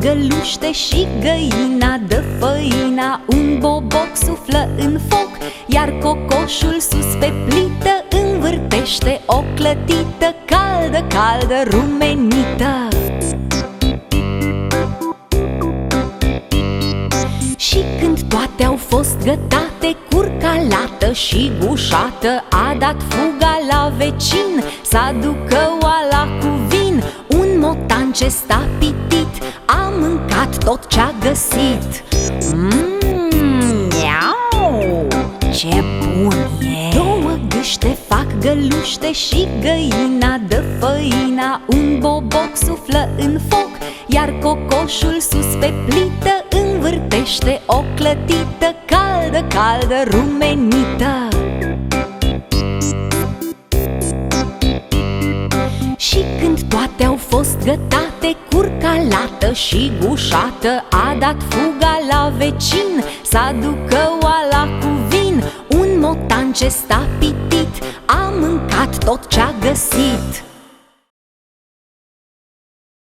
găluște și găina Dă făina, un boboc suflă în foc Iar cocoșul sus pe plită Învârtește o clătită Caldă, caldă, rumenită. Și când toate au fost gătate Curca lată și gușată A dat fuga la vecin Să aducă oala cu vin Un motan ce sta pitit. A mâncat tot ce-a găsit. Mmm, ce bun e! Două gâște fac găluște și găina Dă făina, un boboc suflă în foc Iar cocoșul sus pe plită Învârtește o clătită Caldă, caldă, rumenită. Și când toate au fost gătate Curca lată și gușată A dat fuga la vecin Să aducă oala cu vin. Un motan ce sta pitit A mâncat tot ce-a găsit